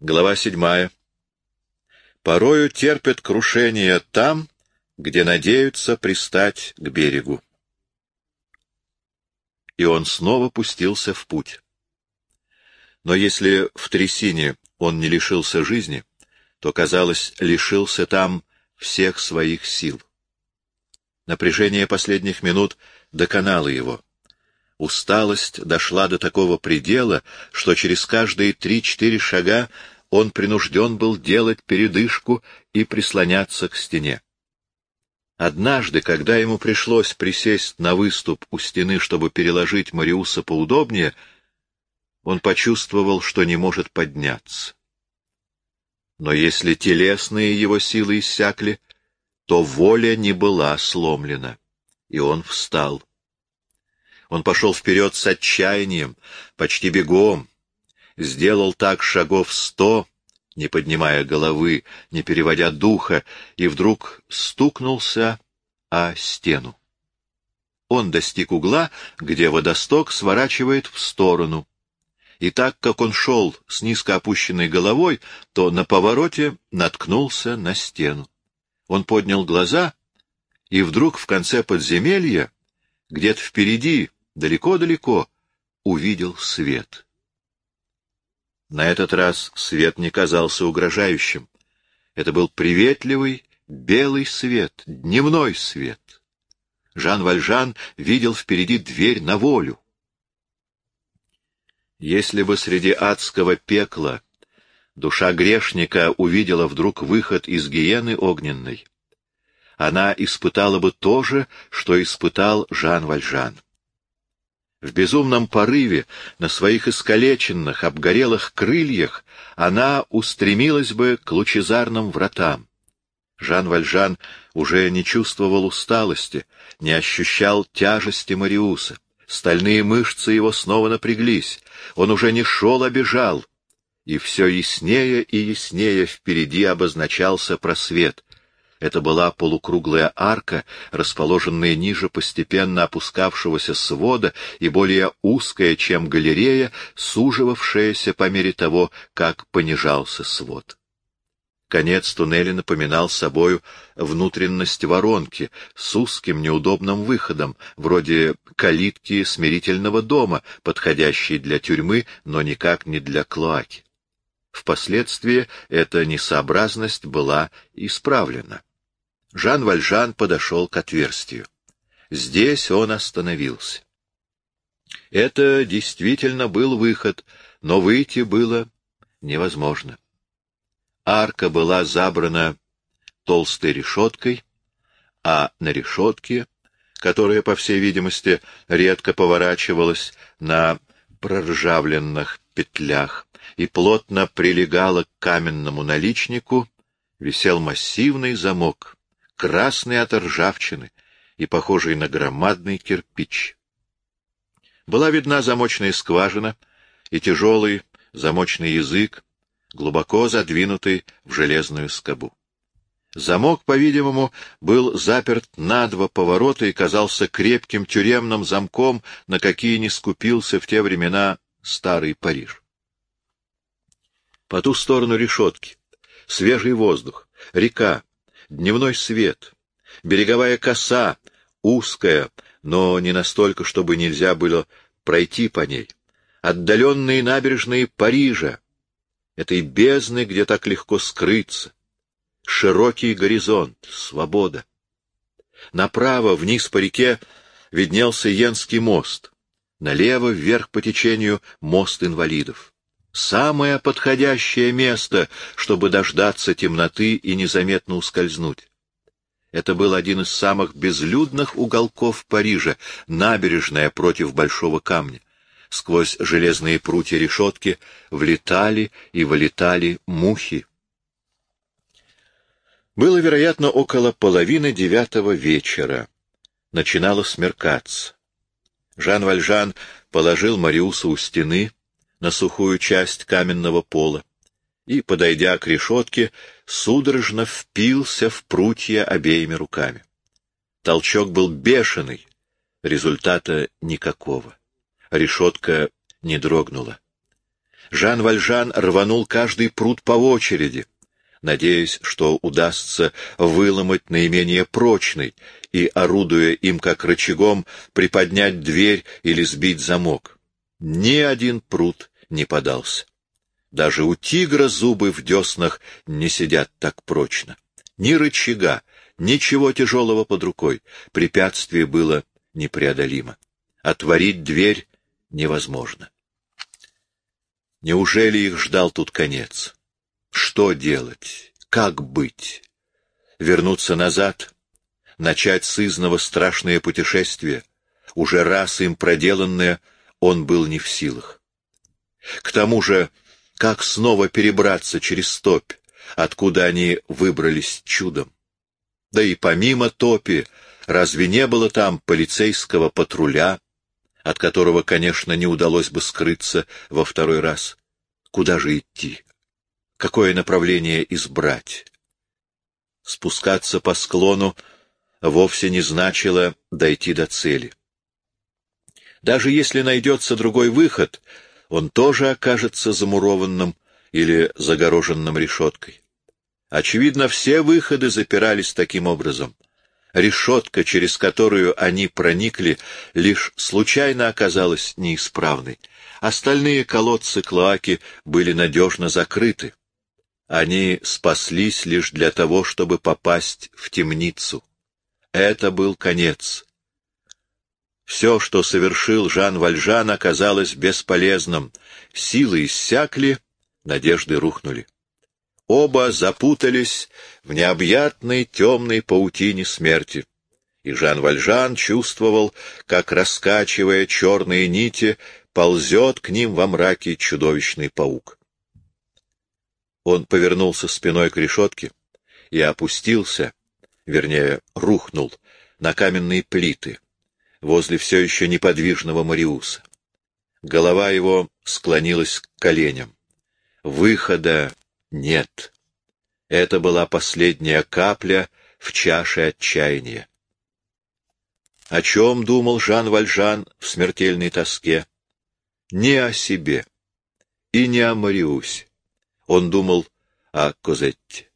Глава седьмая. Порою терпят крушение там, где надеются пристать к берегу. И он снова пустился в путь. Но если в трясине он не лишился жизни, то, казалось, лишился там всех своих сил. Напряжение последних минут доконало его. Усталость дошла до такого предела, что через каждые три-четыре шага он принужден был делать передышку и прислоняться к стене. Однажды, когда ему пришлось присесть на выступ у стены, чтобы переложить Мариуса поудобнее, он почувствовал, что не может подняться. Но если телесные его силы иссякли, то воля не была сломлена, и он встал. Он пошел вперед с отчаянием, почти бегом, сделал так шагов сто, не поднимая головы, не переводя духа, и вдруг стукнулся о стену. Он достиг угла, где водосток сворачивает в сторону. И так как он шел с низко опущенной головой, то на повороте наткнулся на стену. Он поднял глаза, и вдруг в конце подземелья, где-то впереди, далеко-далеко, увидел свет. На этот раз свет не казался угрожающим. Это был приветливый, белый свет, дневной свет. Жан Вальжан видел впереди дверь на волю. Если бы среди адского пекла душа грешника увидела вдруг выход из гиены огненной, она испытала бы то же, что испытал Жан Вальжан. В безумном порыве, на своих искалеченных, обгорелых крыльях, она устремилась бы к лучезарным вратам. Жан Вальжан уже не чувствовал усталости, не ощущал тяжести Мариуса. Стальные мышцы его снова напряглись. Он уже не шел, а бежал. И все яснее и яснее впереди обозначался просвет. Это была полукруглая арка, расположенная ниже постепенно опускавшегося свода и более узкая, чем галерея, суживавшаяся по мере того, как понижался свод. Конец туннеля напоминал собою внутренность воронки с узким неудобным выходом, вроде калитки смирительного дома, подходящей для тюрьмы, но никак не для клоаки. Впоследствии эта несообразность была исправлена. Жан Вальжан подошел к отверстию. Здесь он остановился. Это действительно был выход, но выйти было невозможно. Арка была забрана толстой решеткой, а на решетке, которая, по всей видимости, редко поворачивалась на проржавленных петлях и плотно прилегала к каменному наличнику, висел массивный замок — красный от ржавчины и похожий на громадный кирпич. Была видна замочная скважина и тяжелый замочный язык, глубоко задвинутый в железную скобу. Замок, по-видимому, был заперт на два поворота и казался крепким тюремным замком, на какие не скупился в те времена старый Париж. По ту сторону решетки свежий воздух, река, дневной свет, береговая коса, узкая, но не настолько, чтобы нельзя было пройти по ней, отдаленные набережные Парижа, этой бездны, где так легко скрыться, широкий горизонт, свобода. Направо, вниз по реке, виднелся Йенский мост, налево, вверх по течению, мост инвалидов самое подходящее место, чтобы дождаться темноты и незаметно ускользнуть. Это был один из самых безлюдных уголков Парижа, набережная против Большого камня. Сквозь железные прутья решетки влетали и вылетали мухи. Было, вероятно, около половины девятого вечера. Начинало смеркаться. Жан Вальжан положил Мариуса у стены, на сухую часть каменного пола и, подойдя к решетке, судорожно впился в прутья обеими руками. Толчок был бешеный, результата никакого. Решетка не дрогнула. Жан Вальжан рванул каждый пруд по очереди, надеясь, что удастся выломать наименее прочный и, орудуя им как рычагом, приподнять дверь или сбить замок. Ни один пруд не подался. Даже у тигра зубы в деснах не сидят так прочно. Ни рычага, ничего тяжелого под рукой. Препятствие было непреодолимо. Отворить дверь невозможно. Неужели их ждал тут конец? Что делать? Как быть? Вернуться назад? Начать с изного страшное путешествие? Уже раз им проделанное он был не в силах. К тому же, как снова перебраться через топь, откуда они выбрались чудом? Да и помимо топи, разве не было там полицейского патруля, от которого, конечно, не удалось бы скрыться во второй раз? Куда же идти? Какое направление избрать? Спускаться по склону вовсе не значило дойти до цели. Даже если найдется другой выход, он тоже окажется замурованным или загороженным решеткой. Очевидно, все выходы запирались таким образом. Решетка, через которую они проникли, лишь случайно оказалась неисправной. Остальные колодцы клоаки были надежно закрыты. Они спаслись лишь для того, чтобы попасть в темницу. Это был конец. Все, что совершил Жан Вальжан, оказалось бесполезным. Силы иссякли, надежды рухнули. Оба запутались в необъятной темной паутине смерти. И Жан Вальжан чувствовал, как, раскачивая черные нити, ползет к ним во мраке чудовищный паук. Он повернулся спиной к решетке и опустился, вернее, рухнул на каменные плиты возле все еще неподвижного Мариуса. Голова его склонилась к коленям. Выхода нет. Это была последняя капля в чаше отчаяния. О чем думал Жан Вальжан в смертельной тоске? Не о себе и не о Мариусе. Он думал о Козетте.